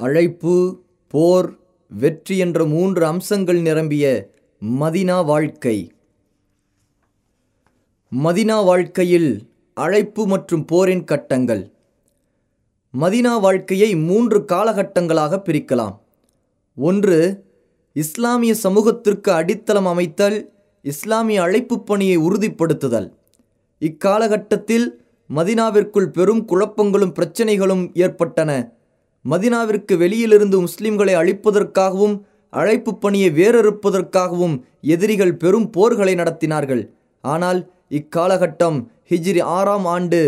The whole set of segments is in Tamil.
அழைப்பு போர் வெற்றி என்ற மூன்று அம்சங்கள் நிரம்பிய மதினா வாழ்க்கை. மதினா வாழ்க்கையில் அழைப்பு மற்றும் போரின் கட்டங்கள். மதினா வாழ்க்கையை மூன்று காலகட்டங்களாக பிரிக்கலாம். ஒன்று இஸ்லாமிய சமூகத்திற்கு அடித்தளம் அமைத்தல் இஸ்லாமிய அழைப்புப் பணியை உறுதிப்படுத்துதல். இக்காலகட்டத்தில் மதினாவிற்குள் பெரும் குழப்பங்களும் பிரச்சனைகளும் ஏற்பட்டன. மதினாவிற்கு வெளியிலிருந்து முஸ்லிம்களை அழிப்பதற்காகவும் அழைப்பு பணியை வேறறுப்பதற்காகவும் எதிரிகள் பெரும் போர்களை நடத்தினார்கள். ஆனால் இக்காலகட்டம் ஹிஜ்ரி ஆறாம் ஆண்டு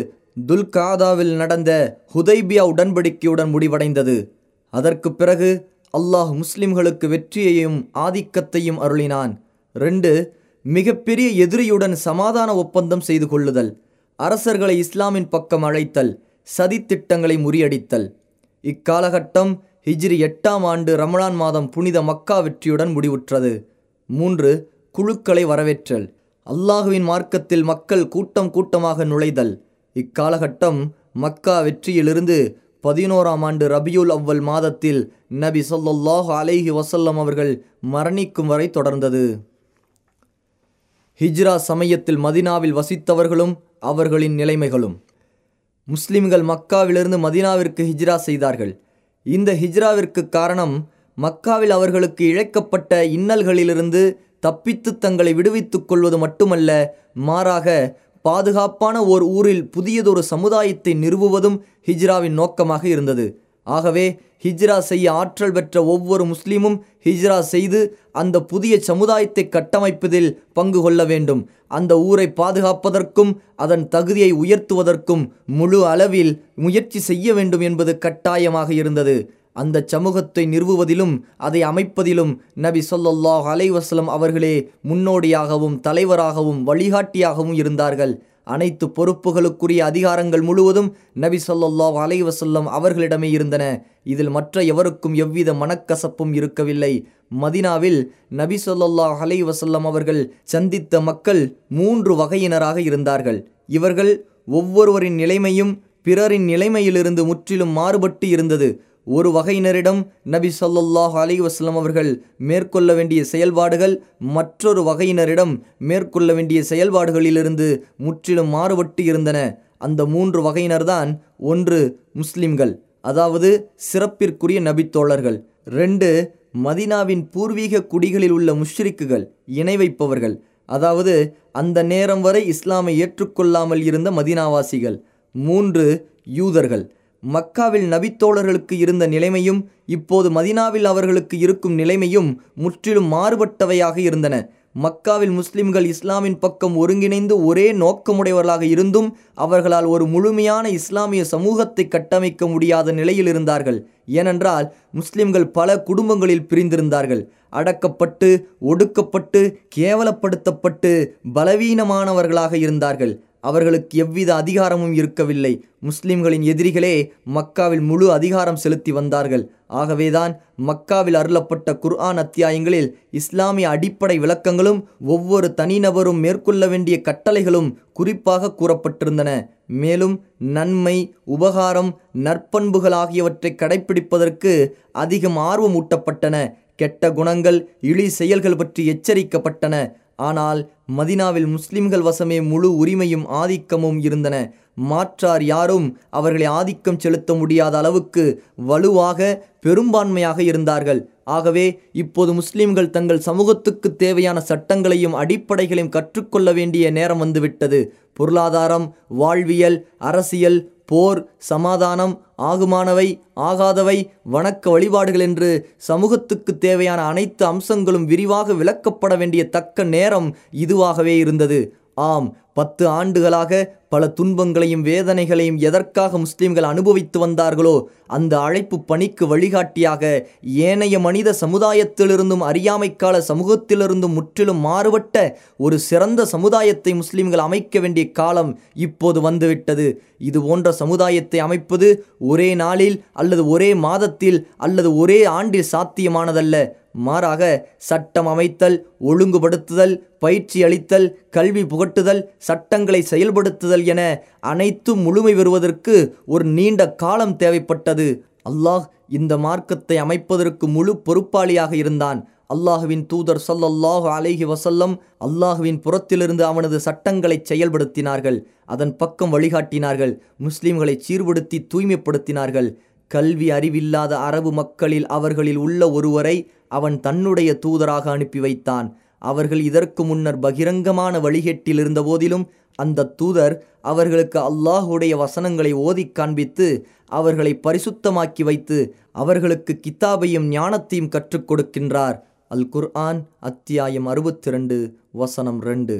துல்காதாவில் நடந்த ஹுதைபியா உடன்படிக்கையுடன் முடிவடைந்தது. அதற்கு பிறகு அல்லாஹ் முஸ்லிம்களுக்கு வெற்றியையும் ஆதிக்கத்தையும் அருளினான். ரெண்டு மிகப்பெரிய எதிரியுடன் சமாதான ஒப்பந்தம் செய்து கொள்ளுதல். அரசர்களை இஸ்லாமின் பக்கம் அழைத்தல் சதித்திட்டங்களை முறியடித்தல். இக்காலகட்டம் ஹிஜ்ரி எட்டாம் ஆண்டு ரமலான் மாதம் புனித மக்கா வெற்றியுடன் முடிவுற்றது. மூன்று குழுக்களை வரவேற்றல். அல்லாஹுவின் மார்க்கத்தில் மக்கள் கூட்டம் கூட்டமாக நுழைதல். இக்காலகட்டம் மக்கா வெற்றியிலிருந்து பதினோராம் ஆண்டு ரபியுல் அவ்வல் மாதத்தில் நபி சொல்லாஹு அலைஹி வசல்லம் அவர்கள் மரணிக்கும் வரை தொடர்ந்தது. ஹிஜ்ரா சமயத்தில் மதினாவில் வசித்தவர்களும் அவர்களின் நிலைமைகளும். முஸ்லிம்கள் மக்காவிலிருந்து மதினாவிற்கு ஹிஜ்ரா செய்தார்கள். இந்த ஹிஜ்ராவிற்கு காரணம் மக்காவில் அவர்களுக்கு இழைக்கப்பட்ட இன்னல்களிலிருந்து தப்பித்து தங்களை விடுவித்துக் கொள்வது மட்டுமல்ல மாறாக பாதுகாப்பான ஓர் ஊரில் புதியதொரு சமுதாயத்தை நிறுவுவதும் ஹிஜ்ராவின் நோக்கமாக இருந்தது. ஆகவே ஹிஜ்ரா செய்ய ஆற்றல் பெற்ற ஒவ்வொரு முஸ்லீமும் ஹிஜ்ரா செய்து அந்த புதிய சமுதாயத்தை கட்டமைப்பதில் பங்கு கொள்ள வேண்டும். அந்த ஊரை பாதுகாப்பதற்கும் அதன் தகுதியை உயர்த்துவதற்கும் முழு அளவில் முயற்சி செய்ய வேண்டும் என்பது கட்டாயமாக இருந்தது. அந்த சமூகத்தை நிறுவுவதிலும் அதை அமைப்பதிலும் நபி சொல்லாஹ் அலைவாஸ்லம் அவர்களே முன்னோடியாகவும் தலைவராகவும் வழிகாட்டியாகவும் இருந்தார்கள். அனைத்து பொறுப்புகளுக்குரிய அதிகாரங்கள் முழுவதும் நபி சொல்லாஹ் அலைவசல்லம் அவர்களிடமே இருந்தன. இதில் மற்ற எவருக்கும் எவ்வித மனக்கசப்பும் இருக்கவில்லை. மதினாவில் நபி சொல்லாஹ் அலைவசல்லம் அவர்கள் சந்தித்த மக்கள் மூன்று வகையினராக இருந்தார்கள். இவர்கள் ஒவ்வொருவரின் நிலைமையும் பிறரின் நிலைமையிலிருந்து முற்றிலும் மாறுபட்டு இருந்தது. ஒரு வகையினரிடம் நபி சொல்லாஹ் அலி வஸ்லம் அவர்கள் மேற்கொள்ள வேண்டிய செயல்பாடுகள் மற்றொரு வகையினரிடம் மேற்கொள்ள வேண்டிய செயல்பாடுகளிலிருந்து முற்றிலும் மாறுபட்டு இருந்தன. அந்த மூன்று வகையினர்தான் ஒன்று முஸ்லிம்கள் அதாவது சிறப்பிற்குரிய நபித்தோழர்கள். ரெண்டு மதினாவின் பூர்வீக குடிகளில் உள்ள முஷ்ரிக்குகள் இணை வைப்பவர்கள். அதாவது அந்த நேரம் வரை இஸ்லாமை ஏற்றுக்கொள்ளாமல் இருந்த மதினாவாசிகள். மூன்று யூதர்கள் மக்காவில் நபித்தோழர்களுக்கு இருந்த நிலைமையும் இப்போது மதினாவில் அவர்களுக்கு இருக்கும் நிலைமையும் முற்றிலும் மாறுபட்டவையாக இருந்தன. மக்காவில் முஸ்லிம்கள் இஸ்லாமின் பக்கம் ஒருங்கிணைந்து ஒரே நோக்கமுடையவர்களாக இருந்தும் அவர்களால் ஒரு முழுமையான இஸ்லாமிய சமூகத்தை கட்டமைக்க முடியாத நிலையில் இருந்தார்கள். ஏனென்றால் முஸ்லிம்கள் பல குடும்பங்களில் பிரிந்திருந்தார்கள். அடக்கப்பட்டு ஒடுக்கப்பட்டு கேவலப்படுத்தப்பட்டு பலவீனமானவர்களாக இருந்தார்கள். அவர்களுக்கு எவ்வித அதிகாரமும் இருக்கவில்லை. முஸ்லிம்களின் எதிரிகளே மக்காவில் முழு அதிகாரம் செலுத்தி வந்தார்கள். ஆகவேதான் மக்காவில் அருளப்பட்ட குர்ஆன் அத்தியாயங்களில் இஸ்லாமிய அடிப்படை விளக்கங்களும் ஒவ்வொரு தனிநபரும் மேற்கொள்ள வேண்டிய கட்டளைகளும் குறிப்பாக கூறப்பட்டிருந்தன. மேலும் நன்மை உபகாரம் நற்பண்புகள் ஆகியவற்றை கடைபிடிப்பதற்கு அதிகம் ஆர்வம் ஊட்டப்பட்டன கெட்ட குணங்கள் இழி செயல்கள் பற்றி எச்சரிக்கப்பட்டன. ஆனால் மதினாவில் முஸ்லிம்கள் வசமே முழு உரிமையும் ஆதிக்கமும் இருந்தன. மாற்றார் யாரும் அவர்களை ஆதிக்கம் செலுத்த முடியாத அளவுக்கு வலுவாக பெரும்பான்மையாக இருந்தார்கள். ஆகவே இப்போது முஸ்லிம்கள் தங்கள் சமூகத்துக்கு தேவையான சட்டங்களையும் அடிப்படைகளையும் கற்றுக்கொள்ள வேண்டிய நேரம் வந்துவிட்டது. பொருளாதாரம் வாழ்வியல் அரசியல் போர் சமாதானம் ஆகுமானவை ஆகாதவை வணக்க வழிபாடுகள் என்று சமூகத்துக்கு தேவையான அனைத்து அம்சங்களும் விரிவாக விளக்கப்பட வேண்டிய தக்க நேரம் இதுவாகவே இருந்தது. ஆம் பத்து ஆண்டுகளாக பல துன்பங்களையும் வேதனைகளையும் எதற்காக முஸ்லிம்கள் அனுபவித்து வந்தார்களோ அந்த அழைப்பு பணிக்கு வழிகாட்டியாக ஏனைய மனித சமுதாயத்திலிருந்தும் அறியாமைக்கால சமூகத்திலிருந்தும் முற்றிலும் மாறுபட்ட ஒரு சிறந்த சமுதாயத்தை முஸ்லிம்கள் அமைக்க வேண்டிய காலம் இப்போது வந்துவிட்டது. இது போன்ற சமுதாயத்தை அமைப்பது ஒரே நாளில் அல்லது ஒரே மாதத்தில் அல்லது ஒரே ஆண்டில் சாத்தியமானதல்ல. மாறாக சட்டம் அமைத்தல் ஒழுங்குபடுத்துதல் பயிற்சி அளித்தல் கல்வி புகட்டுதல் சட்டங்களை செயல்படுத்துதல் என அனைத்தும் முழுமை பெறுவதற்கு ஒரு நீண்ட காலம் தேவைப்பட்டது. அல்லாஹ் இந்த மார்க்கத்தை அமைப்பதற்கு முழு பொறுப்பாளியாக இருந்தான். அல்லாஹுவின் தூதர் சொல்லல்லாஹு அலேஹி வசல்லம் அல்லாஹுவின் புறத்திலிருந்து அவனது சட்டங்களை செயல்படுத்தினார்கள். அதன் பக்கம் வழிகாட்டினார்கள். முஸ்லிம்களை சீர்படுத்தி தூய்மைப்படுத்தினார்கள். கல்வி அறிவில்லாத அரபு மக்களில் அவர்களில் உள்ள ஒருவரை அவன் தன்னுடைய தூதராக அனுப்பி வைத்தான். அவர்கள் இதற்கு முன்னர் பகிரங்கமான வழிகேட்டில் இருந்தபோதிலும் அந்த தூதர் அவர்களுக்கு அல்லாஹுடைய வசனங்களை ஓதி காண்பித்து அவர்களை பரிசுத்தமாக்கி வைத்து அவர்களுக்கு கித்தாபையும் ஞானத்தையும் கற்றுக் கொடுக்கின்றார். அல் குர்ஆன் அத்தியாயம் அறுபத்தி ரெண்டு வசனம் ரெண்டு.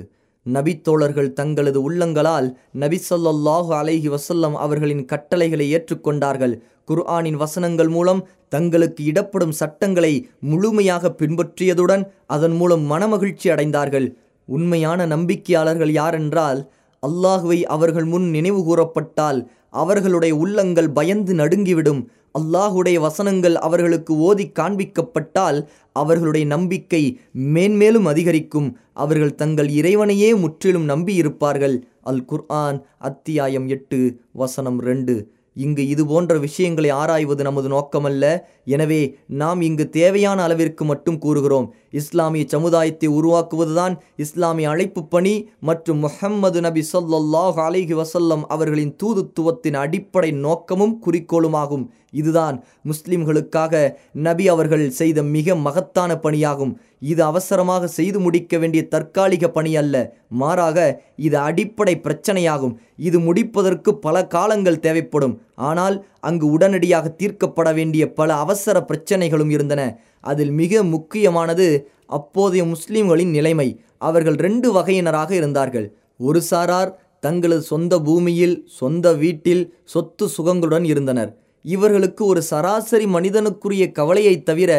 நபித்தோழர்கள் தங்களது உள்ளங்களால் நபி சொல்லாஹு அலைஹி வசல்லம் அவர்களின் கட்டளைகளை ஏற்றுக்கொண்டார்கள். குர்ஆனின் வசனங்கள் மூலம் தங்களுக்கு இடப்படும் சட்டங்களை முழுமையாக பின்பற்றியதுடன் அதன் மூலம் மனமகிழ்ச்சி அடைந்தார்கள். உண்மையான நம்பிக்கையாளர்கள் யாரென்றால் அல்லாஹுவை அவர்கள் முன் நினைவு கூறப்பட்டால் அவர்களுடைய உள்ளங்கள் பயந்து நடுங்கிவிடும். அல்லாஹுடைய வசனங்கள் அவர்களுக்கு ஓதி காண்பிக்கப்பட்டால் அவர்களுடைய நம்பிக்கை மேன்மேலும் அதிகரிக்கும். அவர்கள் தங்கள் இறைவனையே முற்றிலும் நம்பியிருப்பார்கள். அல் குர்ஆன் அத்தியாயம் எட்டு வசனம் ரெண்டு. இங்கு இது போன்ற விஷயங்களை ஆராய்வது நமது நோக்கமல்ல. எனவே நாம் இங்கு தேவையான அளவிற்கு மட்டும் கூறுகிறோம். இஸ்லாமிய சமுதாயத்தை உருவாக்குவதுதான் இஸ்லாமிய அழைப்பு பணி மற்றும் முஹம்மது நபி சொல்லாஹ் அலிஹி வசல்லம் அவர்களின் தூதுத்துவத்தின் அடிப்படை நோக்கமும் குறிக்கோளுமாகும். இதுதான் முஸ்லிம்களுக்காக நபி அவர்கள் செய்த மிக மகத்தான பணியாகும். இது அவசரமாக செய்து முடிக்க வேண்டிய தற்காலிக பணி அல்ல. மாறாக இது அடிப்படை பிரச்சனையாகும். இது முடிப்பதற்கு பல காலங்கள் தேவைப்படும். ஆனால் அங்கு உடனடியாக தீர்க்கப்பட வேண்டிய பல அவசர பிரச்சனைகளும் இருந்தன. அதில் மிக முக்கியமானது அப்போதைய முஸ்லிம்களின் நிலைமை. அவர்கள் ரெண்டு வகையினராக இருந்தார்கள். ஒரு சாரார் தங்களது சொந்த பூமியில் சொந்த வீட்டில் சொத்து சுகங்களுடன் இருந்தனர். இவர்களுக்கு ஒரு சராசரி மனிதனுக்குரிய கவலையை தவிர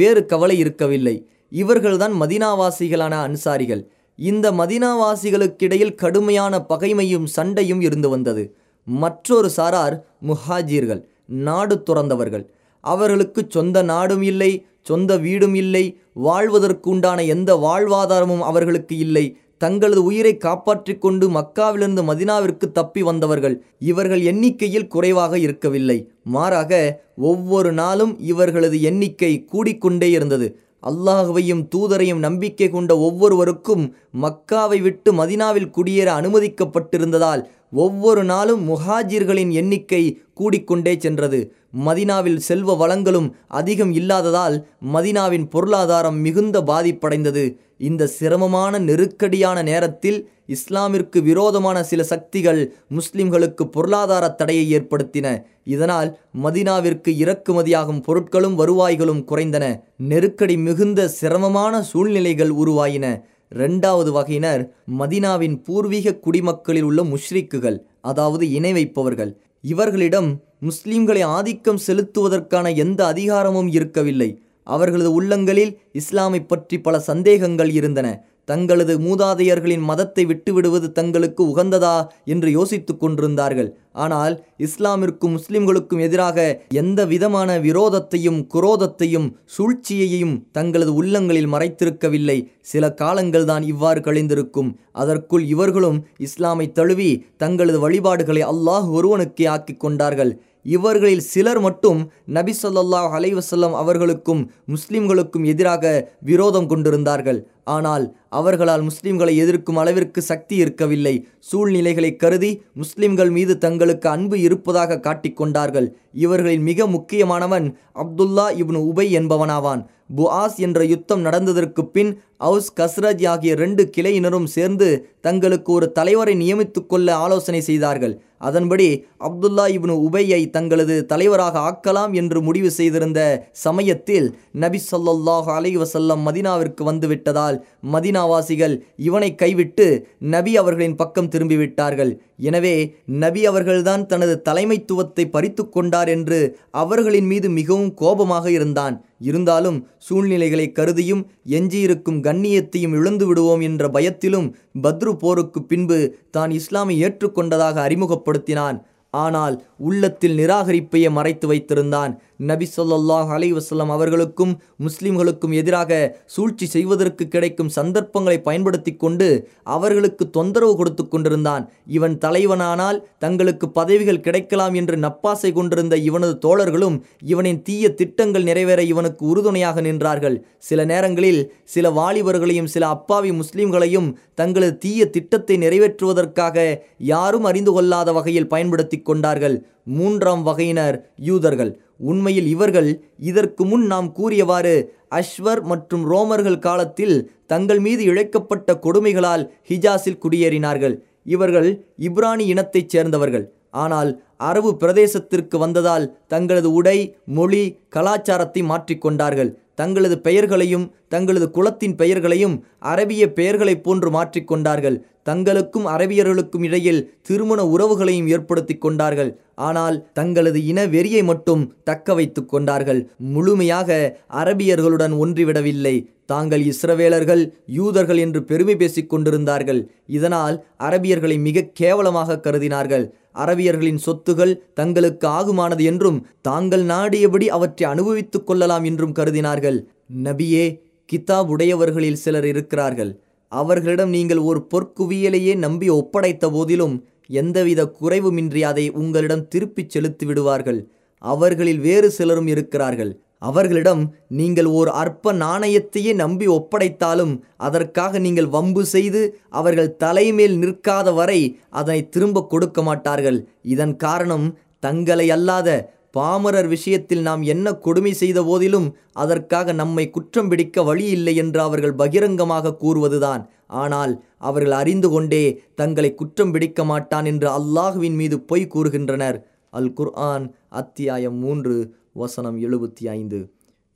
வேறு கவலை இருக்கவில்லை. இவர்கள்தான் மதினாவாசிகளான அன்சாரிகள். இந்த மதினாவாசிகளுக்கிடையில் கடுமையான பகைமையும் சண்டையும் இருந்து வந்தது. மற்றொரு சாரார் முஹாஜீர்கள் நாடு துறந்தவர்கள். அவர்களுக்கு சொந்த நாடும் இல்லை சொந்த வீடும் இல்லை வாழ்வதற்குண்டான எந்த வாழ்வாதாரமும் அவர்களுக்கு இல்லை. தங்களது உயிரை காப்பாற்றிக் கொண்டு மக்காவிலிருந்து மதினாவிற்கு தப்பி வந்தவர்கள் இவர்கள் எண்ணிக்கையில் குறைவாக இருக்கவில்லை. மாறாக ஒவ்வொரு நாளும் இவர்களது எண்ணிக்கை கூடிக்கொண்டே இருந்தது. அல்லாஹுவையும் தூதரையும் நம்பிக்கை கொண்ட ஒவ்வொருவருக்கும் மக்காவை விட்டு மதினாவில் குடியேற அனுமதிக்கப்பட்டிருந்ததால் ஒவ்வொரு நாளும் முஹாஜிர்களின் எண்ணிக்கை கூடிக்கொண்டே சென்றது. மதினாவில் செல்வ வளங்களும் அதிகம் இல்லாததால் மதினாவின் பொருளாதாரம் மிகுந்த பாதிப்படைந்தது. இந்த சிரமமான நெருக்கடியான நேரத்தில் இஸ்லாமிற்கு விரோதமான சில சக்திகள் முஸ்லிம்களுக்கு பொருளாதார தடையை ஏற்படுத்தின. இதனால் மதினாவிற்கு இறக்குமதியாகும் பொருட்களும் வருவாய்களும் குறைந்தன. நெருக்கடி மிகுந்த சிரமமான சூழ்நிலைகள் உருவாயின. இரண்டாவது வகையினர் மதினாவின் பூர்வீக குடிமக்களில் உள்ள முஷ்ரிக்குகள் அதாவது இணை வைப்பவர்கள். இவர்களிடம் முஸ்லிம்களை ஆதிக்கம் செலுத்துவதற்கான எந்த அதிகாரமும் இருக்கவில்லை. அவர்களது உள்ளங்களில் இஸ்லாமை பற்றி பல சந்தேகங்கள் இருந்தன. தங்களது மூதாதையர்களின் மதத்தை விட்டுவிடுவது தங்களுக்கு உகந்ததா என்று யோசித்துக் கொண்டிருந்தார்கள். ஆனால் இஸ்லாமிற்கும் முஸ்லிம்களுக்கும் எதிராக எந்த விதமான விரோதத்தையும் குரோதத்தையும் சூழ்ச்சியையும் தங்களது உள்ளங்களில் மறைத்திருக்கவில்லை. சில காலங்கள்தான் இவ்வாறு கழிந்திருக்கும். அதற்குள் இவர்களும் இஸ்லாமை தழுவி தங்களது வழிபாடுகளை அல்லாஹ் ஒருவனுக்கே ஆக்கிக் கொண்டார்கள். இவர்களில் சிலர் மட்டும் நபி சொல்லாஹ் அலைவசல்லம் அவர்களுக்கும் முஸ்லிம்களுக்கும் எதிராக விரோதம் கொண்டிருந்தார்கள். ஆனால் அவர்களால் முஸ்லிம்களை எதிர்க்கும் அளவிற்கு சக்தி இருக்கவில்லை. சூழ்நிலைகளை கருதி முஸ்லிம்கள் மீது தங்களுக்கு அன்பு இருப்பதாக காட்டிக்கொண்டார்கள் இவர்களில் மிக முக்கியமானவன் அப்துல்லா இப்னு உபை என்பவனாவான். புஆஸ் என்ற யுத்தம் நடந்ததற்கு பின் அவுஸ் கஸ்ரஜ் ஆகிய ரெண்டு கிளையினரும் சேர்ந்து தங்களுக்கு ஒரு தலைவரை நியமித்து கொள்ள ஆலோசனை செய்தார்கள். அதன்படி அப்துல்லா இப்னு உபையை தங்களது தலைவராக ஆக்கலாம் என்று முடிவு செய்திருந்த சமயத்தில் நபி சொல்லாஹ் அலை வசல்லம் மதினாவிற்கு வந்துவிட்டதால் மதினாவாசிகள் இவனை கைவிட்டு நபி அவர்களின் பக்கம் திரும்பிவிட்டார்கள். எனவே நபி அவர்கள்தான் தனது தலைமைத்துவத்தை பறித்து கொண்டார் என்று அவர்களின் மீது மிகவும் கோபமாக இருந்தான். இருந்தாலும் சூழ்நிலைகளை கருதியும் எஞ்சியிருக்கும் கண்ணியத்தையும் இழந்து விடுவோம் என்ற பயத்திலும் பத்ரு போருக்கு பின்பு தான் இஸ்லாமை ஏற்றுக்கொண்டதாக அறிமுகப்படுத்தினான் ஆனால் உள்ளத்தில் நிராகரிப்பையே மறைத்து வைத்திருந்தான். நபி சொல்லாஹ் அலைவசல்லம் அவர்களுக்கும் முஸ்லிம்களுக்கும் எதிராக சூழ்ச்சி செய்வதற்கு கிடைக்கும் சந்தர்ப்பங்களை பயன்படுத்தி கொண்டு அவர்களுக்கு தொந்தரவு கொடுத்து கொண்டிருந்தான். இவன் தலைவனானால் தங்களுக்கு பதவிகள் கிடைக்கலாம் என்று நப்பாசை கொண்டிருந்த இவனது தோழர்களும் இவனின் தீய திட்டங்கள் நிறைவேற இவனுக்கு உறுதுணையாக நின்றார்கள். சில நேரங்களில் சில வாலிபர்களையும் சில அப்பாவி முஸ்லிம்களையும் தங்களது தீய திட்டத்தை நிறைவேற்றுவதற்காக யாரும் அறிந்து கொள்ளாத வகையில் பயன்படுத்தி கொண்டார்கள். மூன்றாம் வகையினர் யூதர்கள். உண்மையில் இவர்கள் இதற்கு முன் நாம் கூறியவாறு அஸ்வர் மற்றும் ரோமர்கள் காலத்தில் தங்கள் மீது இழைக்கப்பட்ட கொடுமைகளால் ஹிஜாஸில் குடியேறினார்கள். இவர்கள் இப்ரானி இனத்தைச் சேர்ந்தவர்கள். ஆனால் அரபு பிரதேசத்திற்கு வந்ததால் தங்களது உடை மொழி கலாச்சாரத்தை மாற்றிக்கொண்டார்கள். தங்களது பெயர்களையும் தங்களது குலத்தின் பெயர்களையும் அரபிய பெயர்களைப் போன்று மாற்றிக்கொண்டார்கள் தங்களுக்கும் அரபியர்களுக்கும் இடையில் திருமண உறவுகளையும் ஏற்படுத்தி கொண்டார்கள். ஆனால் தங்களது இன வெறியை மட்டும் தக்க வைத்து கொண்டார்கள். முழுமையாக அரபியர்களுடன் ஒன்றிவிடவில்லை. தாங்கள் இஸ்ரவேலர்கள் யூதர்கள் என்று பெருமை பேசிக் கொண்டிருந்தார்கள். இதனால் அரபியர்களை மிக கேவலமாக கருதினார்கள். அரபியர்களின் சொத்துகள் தங்களுக்கு ஆகுமானது என்றும் தாங்கள் நாடியபடி அவற்றை அனுபவித்துக் கொள்ளலாம் என்றும் கருதினார்கள். நபியே கிதாப் உடையவர்களில் சிலர் இருக்கிறார்கள். அவர்களிடம் நீங்கள் ஒரு பொற்குவியலையே நம்பி ஒப்படைத்த போதிலும் எந்தவித குறைவுமின்றி அதை உங்களிடம் திருப்பிச் செலுத்தி விடுவார்கள். அவர்களில் வேறு சிலரும் இருக்கிறார்கள். அவர்களிடம் நீங்கள் ஓர் அற்ப நாணயத்தையே நம்பி ஒப்படைத்தாலும் அதற்காக நீங்கள் வம்பு செய்து அவர்கள் தலைமேல் நிற்காத வரை அதனை திரும்ப கொடுக்க மாட்டார்கள். இதன் காரணம் தங்களை அல்லாத பாமரர் விஷயத்தில் நாம் என்ன கொடுமை செய்த போதிலும் அதற்காக நம்மை குற்றம் பிடிக்க வழி இல்லை என்று அவர்கள் பகிரங்கமாக கூறுவதுதான். ஆனால் அவர்கள் அறிந்து கொண்டே தங்களை குற்றம் பிடிக்க மாட்டான் என்று அல்லாஹுவின் மீது பொய் கூறுகின்றனர். அல் குர்ஆன் அத்தியாயம் மூன்று வசனம் எழுபத்தி ஐந்து.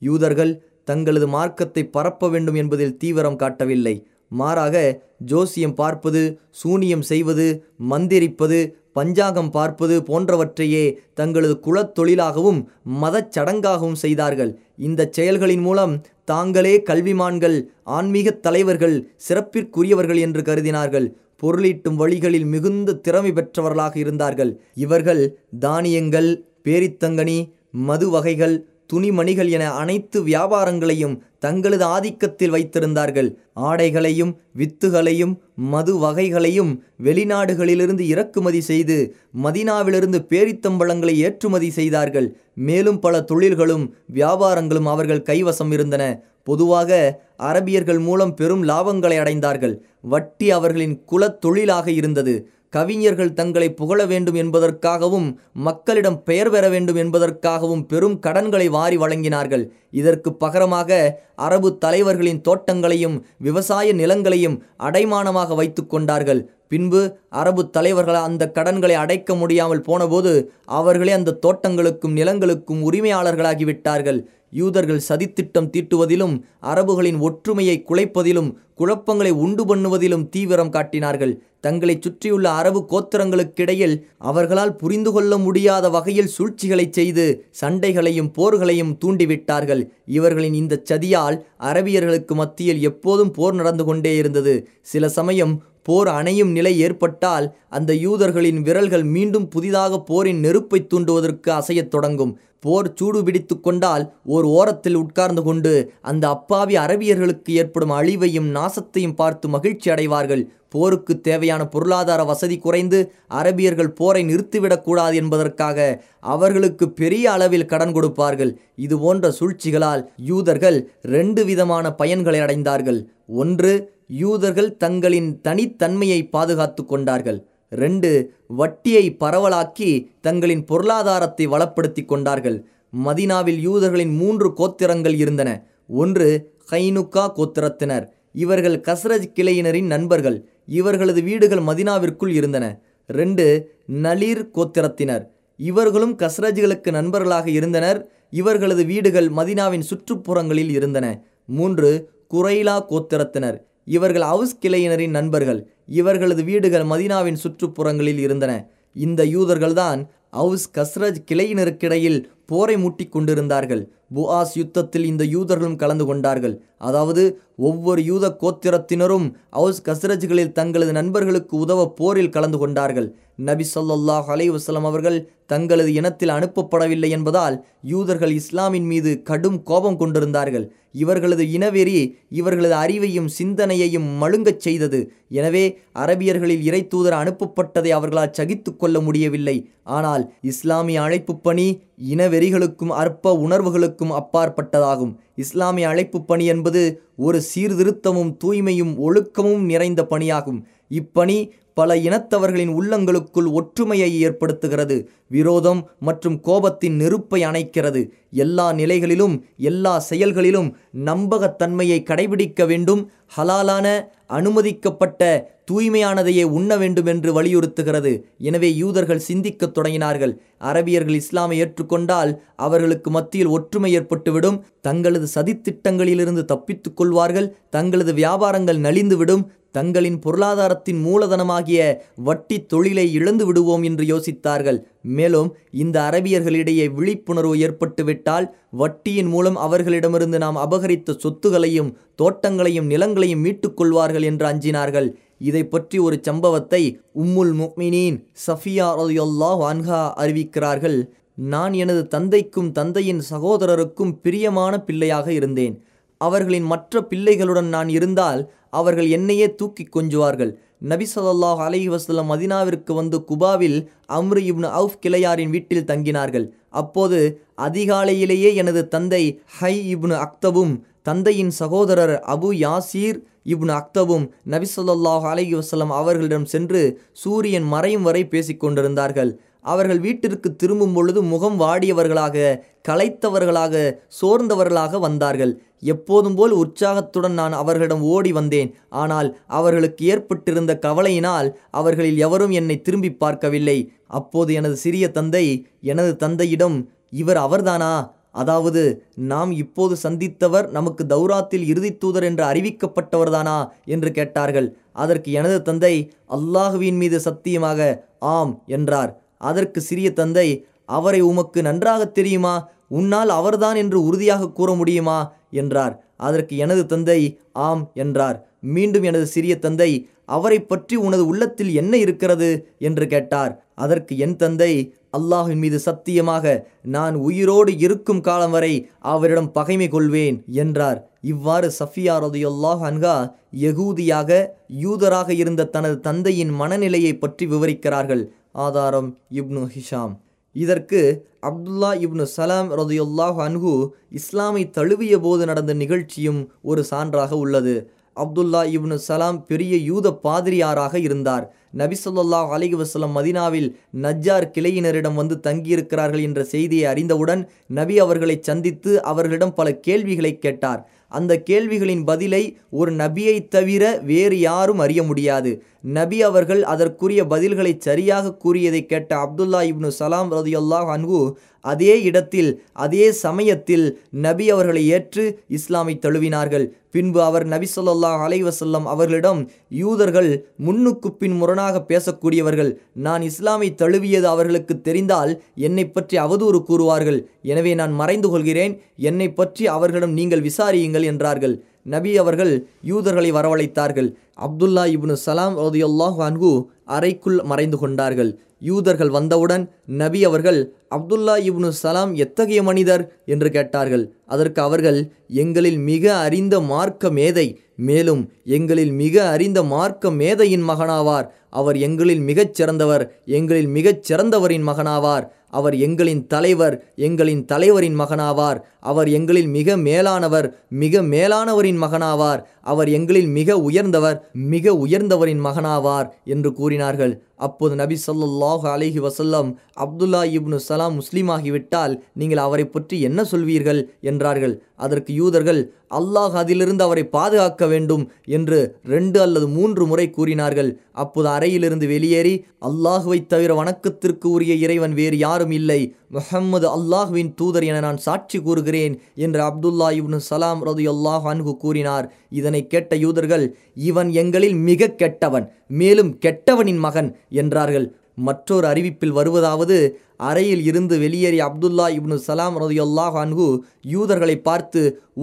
யூதர்கள் தங்களது மார்க்கத்தை பரப்ப வேண்டும் என்பதில் தீவிரம் காட்டவில்லை. மாறாக ஜோசியம் பார்ப்பது சூனியம் செய்வது மந்திரிப்பது பஞ்சாகம் பார்ப்பது போன்றவற்றையே தங்களது குலத்தொழிலாகவும் மதச் சடங்காகவும் செய்தார்கள். இந்த செயல்களின் மூலம் தாங்களே கல்விமான்கள் ஆன்மீக தலைவர்கள் சிறப்பிற்குரியவர்கள் என்று கருதினார்கள். பொருளீட்டும் வழிகளில் மிகுந்த திறமை பெற்றவர்களாக இருந்தார்கள். இவர்கள் தானியங்கள் பேரித்தங்கனி மது வகைகள் துணிமணிகள் என அனைத்து வியாபாரங்களையும் தங்களது ஆதிக்கத்தில் வைத்திருந்தார்கள். ஆடைகளையும் வித்துகளையும் மது வகைகளையும் வெளிநாடுகளிலிருந்து இறக்குமதி செய்து மதினாவிலிருந்து பேரித்தம்பளங்களை ஏற்றுமதி செய்தார்கள். மேலும் பல தொழில்களும் வியாபாரங்களும் அவர்கள் கைவசம் இருந்தன. பொதுவாக அரபியர்கள் மூலம் பெரும் லாபங்களை அடைந்தார்கள். வட்டி அவர்களின் குலத் தொழிலாக இருந்தது. கவிஞர்கள் தங்களை புகழ வேண்டும் என்பதற்காகவும் மக்களிடம் பெயர் பெற வேண்டும் என்பதற்காகவும் பெரும் கடன்களை வாரி வழங்கினார்கள். இதற்கு பகரமாக அரபு தலைவர்களின் தோட்டங்களையும் விவசாய நிலங்களையும் அடைமானமாக வைத்து கொண்டார்கள். பின்பு அரபு தலைவர்கள் அந்த கடன்களை அடைக்க முடியாமல் போனபோது அவர்களே அந்த தோட்டங்களுக்கும் நிலங்களுக்கும் உரிமையாளர்களாகிவிட்டார்கள் யூதர்கள் சதித்திட்டம் தீட்டுவதிலும் அரபுகளின் ஒற்றுமையை குலைப்பதிலும் குழப்பங்களை உண்டு பண்ணுவதிலும் தீவிரம் காட்டினார்கள். தங்களை சுற்றியுள்ள அரபு கோத்திரங்களுக்கிடையில் அவர்களால் புரிந்து கொள்ள முடியாத வகையில் சூழ்ச்சிகளை செய்து சண்டைகளையும் போர்களையும் தூண்டிவிட்டார்கள். இவர்களின் இந்த சதியால் அரபியர்களுக்கு மத்தியில் எப்போதும் போர் நடந்து கொண்டே இருந்தது. சில சமயம் போர் அணையும் நிலை ஏற்பட்டால் அந்த யூதர்களின் விரல்கள் மீண்டும் புதிதாக போரின் நெருப்பை தூண்டுவதற்கு அசையத் தொடங்கும். போர் சூடு பிடித்து கொண்டால் ஓர் ஓரத்தில் உட்கார்ந்து கொண்டு அந்த அப்பாவி அரபியர்களுக்கு ஏற்படும் அழிவையும் நாசத்தையும் பார்த்து மகிழ்ச்சி அடைவார்கள். போருக்கு தேவையான பொருளாதார வசதி குறைந்து அரபியர்கள் போரை நிறுத்திவிடக்கூடாது என்பதற்காக அவர்களுக்கு பெரிய அளவில் கடன் கொடுப்பார்கள். இது போன்ற சூழ்ச்சிகளால் யூதர்கள் ரெண்டு விதமான பயன்களை அடைந்தார்கள். ஒன்று யூதர்கள் தங்களின் தனித்தன்மையை பாதுகாத்து கொண்டார்கள். ரெண்டு வட்டியை பரவலாக்கி தங்களின் பொருளாதாரத்தை வளப்படுத்தி கொண்டார்கள். மதினாவில் யூதர்களின் மூன்று கோத்திரங்கள் இருந்தன. ஒன்று ஹைனுக்கா கோத்திரத்தினர். இவர்கள் கஸ்ரஜ் கிளையினரின் நண்பர்கள். இவர்களது வீடுகள் மதினாவிற்குள் இருந்தன. ரெண்டு நலீர் கோத்திரத்தினர். இவர்களும் கஸ்ரஜ்களுக்கு நண்பர்களாக இருந்தனர். இவர்களது வீடுகள் மதினாவின் சுற்றுப்புறங்களில் இருந்தன. மூன்று குரைலா கோத்திரத்தினர். இவர்கள் அவுஸ் கிளையினரின் நண்பர்கள். இவர்களது வீடுகள் மதினாவின் சுற்றுப்புறங்களில் இருந்தன. இந்த யூதர்கள்தான் அவுஸ் கஸ்ரஜ் கிளையினருக்கிடையில் போரை மூட்டி கொண்டிருந்தார்கள். புஆஸ் யுத்தத்தில் இந்த யூதர்களும் கலந்து கொண்டார்கள். அதாவது ஒவ்வொரு யூத கோத்திரத்தினரும் அவுஸ் கசரஜ்களில் தங்களது நண்பர்களுக்கு உதவ போரில் கலந்து கொண்டார்கள். நபி சொல்லாஹ் அலை வசலம் அவர்கள் தங்களது இனத்தில் அனுப்பப்படவில்லை என்பதால் யூதர்கள் இஸ்லாமின் மீது கடும் கோபம் கொண்டிருந்தார்கள். இவர்களது இனவெறி இவர்களது அறிவையும் சிந்தனையையும் மழுங்கச் செய்தது. எனவே அரபியர்களில் இறை தூதர் அனுப்பப்பட்டதை அவர்களால் சகித்து கொள்ள முடியவில்லை. ஆனால் இஸ்லாமிய அழைப்பு பணி இனவெறிகளுக்கும் அற்ப உணர்வுகளுக்கும் அப்பாற்பட்டதாகும். இஸ்லாமிய அழைப்பு பணி என்பது ஒரு சீர்திருத்தமும் தூய்மையும் ஒழுக்கமும் நிறைந்த பணியாகும். இப்பணி பல இனத்தவர்களின் உள்ளங்களுக்குள் ஒற்றுமையை ஏற்படுத்துகிறது. விரோதம் மற்றும் கோபத்தின் நெருப்பை அணைக்கிறது. எல்லா நிலைகளிலும் எல்லா செயல்களிலும் நம்பகத்தன்மையை கடைபிடிக்க வேண்டும். ஹலாலான அனுமதிக்கப்பட்ட தூய்மையானதையே உண்ண வேண்டும் என்று வலியுறுத்துகிறது. எனவே யூதர்கள் சிந்திக்கத் தொடங்கினார்கள். அரபியர்கள் இஸ்லாமை ஏற்றுக்கொண்டால் அவர்களுக்கு மத்தியில் ஒற்றுமை ஏற்பட்டுவிடும். தங்களது சதித்திட்டங்களிலிருந்து தப்பித்துக் கொள்வார்கள். தங்களது வியாபாரங்கள் நலிந்துவிடும். தங்களின் பொருளாதாரத்தின் மூலதனமாகிய வட்டி தொழிலை இழந்து விடுவோம் என்று யோசித்தார்கள். மேலும் இந்த அரபியர்களிடையே விழிப்புணர்வு ஏற்பட்டுவிட்டால் வட்டியின் மூலம் அவர்களிடமிருந்து நாம் அபகரித்த சொத்துகளையும் தோட்டங்களையும் நிலங்களையும் மீட்டுக்கொள்வார்கள் என்று அஞ்சினார்கள். இதை பற்றி ஒரு சம்பவத்தை உம்முல் முக்மினின் சஃபியா ரலியல்லாஹு அன்ஹா அறிவிக்கிறார்கள். நான் எனது தந்தைக்கும் தந்தையின் சகோதரருக்கும் பிரியமான பிள்ளையாக இருந்தேன். அவர்களின் மற்ற பிள்ளைகளுடன் நான் இருந்தால் அவர்கள் என்னையே தூக்கி கொஞ்சுவார்கள். நபி சொல்லாஹ் அலஹி வசலம் மதினாவிற்கு வந்து குபாவில் அம்ரு இப்னு அவுஃப் கிளையாரின் வீட்டில் தங்கினார்கள். அப்போது அதிகாலையிலேயே எனது தந்தை ஹை இப்னு அக்தபும் தந்தையின் சகோதரர் அபு யாசீர் இப்னு அக்தபும் நபி சொல்லாஹ் அலஹி வசலம் அவர்களிடம் சென்று சூரியன் மறையும் வரை பேசிக் கொண்டிருந்தார்கள். அவர்கள் வீட்டிற்கு திரும்பும் பொழுது முகம் வாடியவர்களாக களைத்தவர்களாக சோர்ந்தவர்களாக வந்தார்கள். எப்போதும் போல் உற்சாகத்துடன் நான் அவர்களிடம் ஓடி வந்தேன். ஆனால் அவர்களுக்கு ஏற்பட்டிருந்த கவலையினால் அவர்களில் எவரும் என்னை திரும்பி பார்க்கவில்லை. அப்போது எனது சிறிய தந்தை எனது தந்தையிடம் இவர் அவர்தானா? அதாவது நாம் இப்போது சந்தித்தவர் நமக்கு தௌராத்தில் இறுதி தூதர் என்று அறிவிக்கப்பட்டவர்தானா? என்று கேட்டார்கள். அதற்கு எனது தந்தை அல்லாஹுவின் மீது சத்தியமாக ஆம் என்றார். அதற்கு சிறிய தந்தை அவரை உமக்கு நன்றாக தெரியுமா? உன்னால் அவர்தான் என்று உறுதியாக கூற முடியுமா? என்றார். அதற்கு எனது தந்தை ஆம் என்றார். மீண்டும் எனது சிறிய தந்தை அவரை பற்றி உனது உள்ளத்தில் என்ன இருக்கிறது? என்று கேட்டார். அதற்கு என் தந்தை அல்லாஹின் மீது சத்தியமாக நான் உயிரோடு இருக்கும் காலம் வரை அவரிடம் பகைமை கொள்வேன் என்றார். இவ்வாறு சஃபியா ரதியுல்லாஹ் அன்கா யகூதியாக யூதராக இருந்த தனது தந்தையின் மனநிலையை பற்றி விவரிக்கிறார்கள். ஆதாரம் இப்னு ஹிஷாம். இதற்கு அப்துல்லா இப்னு சலாம் ரதுயுல்லாஹ் அன்ஹு இஸ்லாமை தழுவிய போது நடந்த நிகழ்ச்சியும் ஒரு சான்றாக உள்ளது. அப்துல்லா இப்னு சலாம் பெரிய யூத பாதிரியாராக இருந்தார். நபிசல்லாஹ் சொல்லாஹ் வசலம் மதினாவில் நஜ்ஜார் கிளையினரிடம் வந்து தங்கியிருக்கிறார்கள் என்ற செய்தியை அறிந்தவுடன் நபி அவர்களை சந்தித்து அவர்களிடம் பல கேள்விகளை கேட்டார். அந்த கேள்விகளின் பதிலை ஒரு நபியை தவிர வேறு யாரும் அறிய முடியாது. நபி அவர்கள் அதற்குரிய பதில்களை சரியாக கூறியதை கேட்ட அப்துல்லா இப்னு சலாம் ரதியுல்லாஹ் அன்ஹு அதே இடத்தில் அதே சமயத்தில் நபி அவர்களை ஏற்று இஸ்லாமை தழுவினார்கள். பின்பு அவர் நபி சொல்லாஹ் அலைவசல்லம் அவர்களிடம் யூதர்கள் முன்னுக்கு பின் முரணாக பேசக்கூடியவர்கள். நான் இஸ்லாமை தழுவியது அவர்களுக்கு தெரிந்தால் என்னை பற்றி அவதூறு கூறுவார்கள். எனவே நான் மறைந்து கொள்கிறேன். என்னை பற்றி அவர்களிடம் நீங்கள் விசாரியுங்கள் என்றார்கள். நபி அவர்கள் யூதர்களை வரவழைத்தார்கள். அப்துல்லா இப்னு சலாம் ரதியுல்லாஹ் அன்ஹு அறைக்குள் மறைந்து கொண்டார்கள். யூதர்கள் வந்தவுடன் நபி அவர்கள் அப்துல்லா இப்னு சலாம் எத்தகைய மனிதர்? என்று கேட்டார்கள். அதற்கு அவர்கள் எங்களில் மிக அறிந்த மார்க்க மேதை மேலும் எங்களில் மிக அறிந்த மார்க்க மேதையின் மகனாவார். அவர் எங்களில் மிகச் சிறந்தவர் எங்களில் மிகச் சிறந்தவரின் மகனாவார். அவர் எங்களின் தலைவர் எங்களின் தலைவரின் மகனாவார். அவர் எங்களில் மிக மேலானவர் மிக மேலானவரின் மகனாவார். அவர் எங்களில் மிக உயர்ந்தவர் மிக உயர்ந்தவரின் மகனாவார் என்று கூறினார்கள். அப்போது நபி சொல்லாஹு அலிஹி வசல்லம் அப்துல்லா இப்னு சலாம் முஸ்லீமாகிவிட்டால் நீங்கள் அவரை பற்றி என்ன சொல்வீர்கள்? என்றார்கள். அதற்கு யூதர்கள் அல்லாஹ் அதிலிருந்து அவரை பாதுகாக்க வேண்டும் என்று ரெண்டு அல்லது மூன்று முறை கூறினார்கள். அப்போது அறையிலிருந்து வெளியேறி அல்லாஹுவை தவிர வணக்கத்திற்கு உரிய இறைவன் வேறு யாரும் இல்லை. முஹம்மது அல்லாஹுவின் தூதர் என நான் சாட்சி கூறுகிறேன் என்று அப்துல்லா இப்னு சலாம் ரது அல்லாஹ் அன்கு கூறினார். இதனை கேட்ட யூதர்கள் இவன் எங்களில் மிக கெட்டவன் மேலும் கெட்டவனின் மகன் என்றார்கள். மற்றொரு அறிவிப்பில் வருவதாவது அறையில் இருந்து வெளியேறிய அப்துல்லா இப்னு சலாம் ரதியுல்லாஹ் அன்ஹு யூதர்களை பார்த்து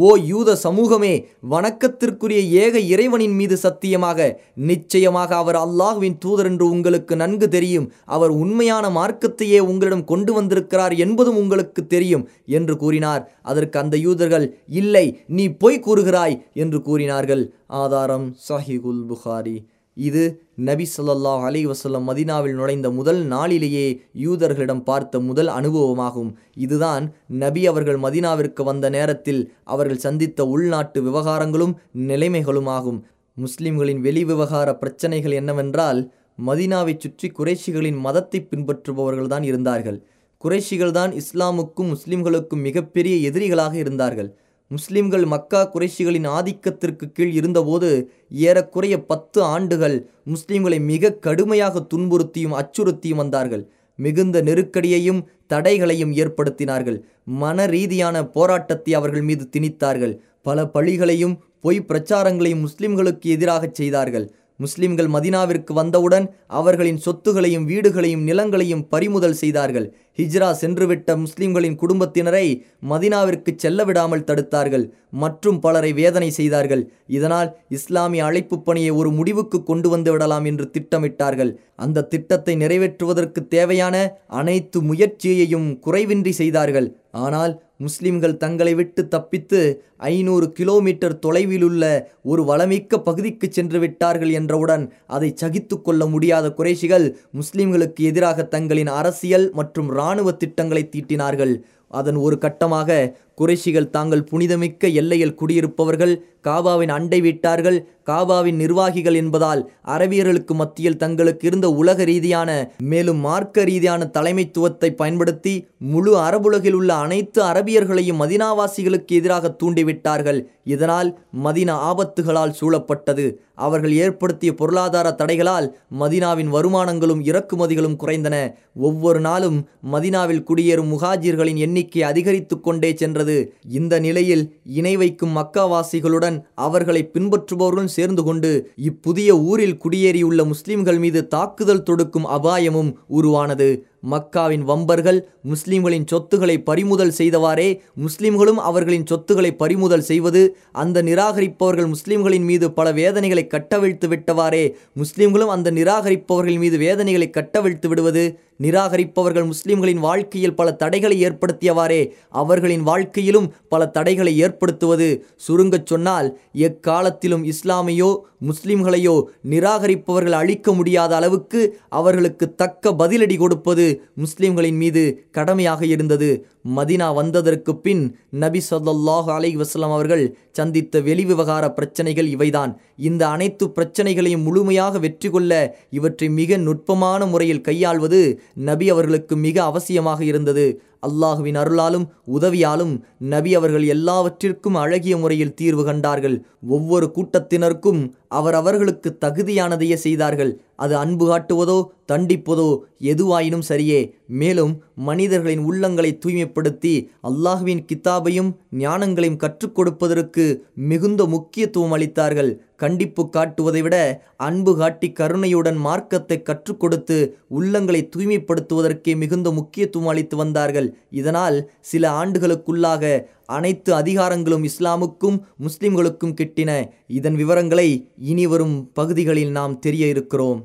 ஓ யூத சமூகமே வணக்கத்திற்குரிய ஏக இறைவனின் மீது சத்தியமாக நிச்சயமாக அவர் அல்லாஹுவின் தூதர் என்று உங்களுக்கு நன்கு தெரியும். அவர் உண்மையான மார்க்கத்தையே உங்களிடம் கொண்டு வந்திருக்கிறார் என்பதும் உங்களுக்கு தெரியும் என்று கூறினார். அதற்கு அந்த யூதர்கள் இல்லை நீ பொய் கூறுகிறாய் என்று கூறினார்கள். ஆதாரம் சஹிகுல் புகாரி. இது நபி ஸல்லல்லாஹு அலி வசல்லம் மதினாவில் நுழைந்த முதல் நாளிலேயே யூதர்களிடம் பார்த்த முதல் அனுபவமாகும். இதுதான் நபி அவர்கள் மதீனாவிற்கு வந்த நேரத்தில் அவர்கள் சந்தித்த உள்நாட்டு விவகாரங்களும் நிலைமைகளும் ஆகும் முஸ்லிம்களின் வெளி விவகார பிரச்சனைகள் என்னவென்றால் மதீனாவைச் சுற்றி குறைஷிகளின் மதத்தை பின்பற்றுபவர்கள்தான் இருந்தார்கள். குறைஷிகள்தான் இஸ்லாமுக்கும் முஸ்லிம்களுக்கும் மிகப்பெரிய எதிரிகளாக இருந்தார்கள். முஸ்லிம்கள் மக்கா குறைஷிகளின் ஆதிக்கத்திற்கு கீழ் இருந்தபோது ஏறக்குறைய பத்து ஆண்டுகள் முஸ்லிம்களை மிக கடுமையாக துன்புறுத்தியும் அச்சுறுத்தியும் வந்தார்கள். மிகுந்த நெருக்கடியையும் தடைகளையும் ஏற்படுத்தினார்கள். மன ரீதியான போராட்டத்தை அவர்கள் மீது திணித்தார்கள். பல பழிகளையும் பொய் பிரச்சாரங்களையும் முஸ்லிம்களுக்கு எதிராக செய்தார்கள். முஸ்லிம்கள் மதினாவிற்கு வந்தவுடன் அவர்களின் சொத்துகளையும் வீடுகளையும் நிலங்களையும் பறிமுதல் செய்தார்கள். ஹிஜ்ரா சென்றுவிட்ட முஸ்லிம்களின் குடும்பத்தினரை மதினாவிற்கு செல்ல விடாமல் தடுத்தார்கள். மற்றும் பலரை வேதனை செய்தார்கள். இதனால் இஸ்லாமிய அழைப்பு பணியை ஒரு முடிவுக்கு கொண்டு வந்து விடலாம் என்று திட்டமிட்டார்கள். அந்த திட்டத்தை நிறைவேற்றுவதற்கு தேவையான அனைத்து முயற்சியையும் குறைவின்றி செய்தார்கள். ஆனால் முஸ்லிம்கள் தங்களை விட்டு தப்பித்து ஐநூறு கிலோமீட்டர் தொலைவிலுள்ள ஒரு வளமிக்க பகுதிக்கு சென்று விட்டார்கள் என்றவுடன் அதை சகித்து கொள்ள முடியாத குறைஷிகள் முஸ்லிம்களுக்கு எதிராக தங்களின் அரசியல் மற்றும் இராணுவ திட்டங்களை தீட்டினார்கள். அதன் ஒரு கட்டமாக குறைஷிகள் தாங்கள் புனிதமிக்க எல்லையில் குடியிருப்பவர்கள் காபாவின் அண்டை வீட்டார்கள் காபாவின் நிர்வாகிகள் என்பதால் அரபியர்களுக்கு மத்தியில் தங்களுக்கு இருந்த உலக ரீதியான மேலும் மார்க்க ரீதியான தலைமைத்துவத்தை பயன்படுத்தி முழு அரபுலகில் உள்ள அனைத்து அரபியர்களையும் மதினாவாசிகளுக்கு எதிராக தூண்டிவிட்டார்கள். இதனால் மதினா ஆபத்துகளால் சூழப்பட்டது. அவர்கள் ஏற்படுத்திய பொருளாதார தடைகளால் மதினாவின் வருமானங்களும் இறக்குமதிகளும் குறைந்தன. ஒவ்வொரு நாளும் மதினாவில் குடியேறும் முகாஜிர்களின் எண்ணிக்கை அதிகரித்து கொண்டே சென்றது. இந்த நிலையில் இணை வைக்கும் மக்காவாசிகளுடன் அவர்களை பின்பற்றுபவர்களும் சேர்ந்து கொண்டு இப்புதிய ஊரில் குடியேறியுள்ள முஸ்லிம்கள் மீது தாக்குதல் தொடுக்கும் அபாயமும் உருவானது. மக்காவின் வம்பர்கள் முஸ்லிம்களின் சொத்துக்களை பறிமுதல் செய்தவாறே முஸ்லிம்களும் அவர்களின் சொத்துக்களை பறிமுதல் செய்வது அந்த நிராகரிப்பவர்கள் முஸ்லிம்களின் மீது பல வேதனைகளை கட்டவிழ்த்து விட்டவாறே முஸ்லிம்களும் அந்த நிராகரிப்பவர்கள் மீது வேதனைகளை கட்டவிழ்த்து விடுவது நிராகரிப்பவர்கள் முஸ்லிம்களின் வாழ்க்கையில் பல தடைகளை ஏற்படுத்தியவாறே அவர்களின் வாழ்க்கையிலும் பல தடைகளை ஏற்படுத்துவது. சுருங்கச் சொன்னால் எக்காலத்திலும் இஸ்லாமையோ முஸ்லிம்களையோ நிராகரிப்பவர்கள் அழிக்க முடியாத அளவுக்கு அவர்களுக்கு தக்க பதிலடி கொடுப்பது முஸ்லிம்களின் மீது கடமையாக இருந்தது. மதினா வந்ததற்கு பின் நபி சொல்லாஹு அலை வசலம் அவர்கள் சந்தித்த வெளிவிவகார பிரச்சனைகள் இவைதான். இந்த அனைத்து பிரச்சனைகளையும் முழுமையாக வெற்றி கொள்ள இவற்றை மிக நுட்பமான முறையில் கையாள்வது நபி அவர்களுக்கு மிக அவசியமாக இருந்தது. அல்லாஹுவின் அருளாலும் உதவியாலும் நபி அவர்கள் எல்லாவற்றிற்கும் அழகிய முறையில் தீர்வு கண்டார்கள். ஒவ்வொரு கூட்டத்தினருக்கும் அவர் அவர்களுக்கு தகுதியானதையே செய்தார்கள். அது அன்பு காட்டுவதோ தண்டிப்பதோ எதுவாயினும் சரியே. மேலும் மனிதர்களின் உள்ளங்களை தூய்மைப்படுத்தி அல்லாஹுவின் கித்தாபையும் ஞானங்களையும் கற்றுக் கொடுப்பதற்கு மிகுந்த முக்கியத்துவம் அளித்தார்கள். கண்டிப்பு காட்டுவதை விட அன்பு காட்டி கருணையுடன் மார்க்கத்தை கற்றுக் கொடுத்து உள்ளங்களை தூய்மைப்படுத்துவதற்கே மிகுந்த முக்கியத்துவம் அளித்து வந்தார்கள். இதனால் சில ஆண்டுகளுக்குள்ளாக அனைத்து அதிகாரங்களும் இஸ்லாமுக்கும் முஸ்லிம்களுக்கும் கிட்டின. இதன் விவரங்களை இனி வரும் பகுதிகளில் நாம் தெரிய இருக்கிறோம்.